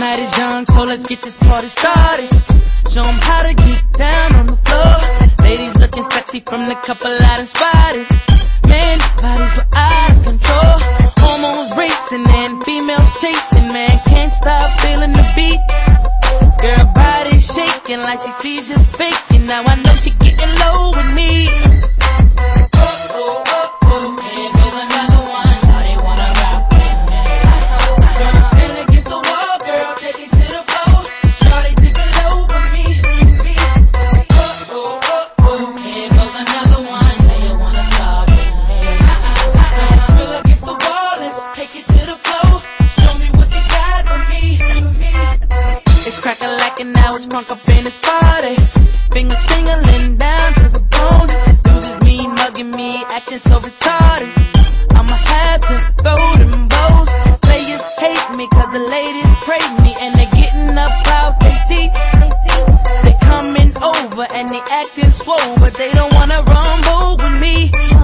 night is young, so let's get this party started. Show them how to get down on the floor. Ladies looking sexy from the couple I done spotted. Men, bodies were out of control. Hormones racing and females chasing, man. Can't stop feeling the beat. Girl, body shaking like she sees you faking. Now I know she getting low. drunk up in this party. Fingers tingling down to the bone. Dudes me, mugging me, acting so retarded. I'ma have to throw them bows. Players hate me cause the ladies praise me and they're getting up out they teeth. They're coming over and they acting swole, but they don't wanna rumble with me.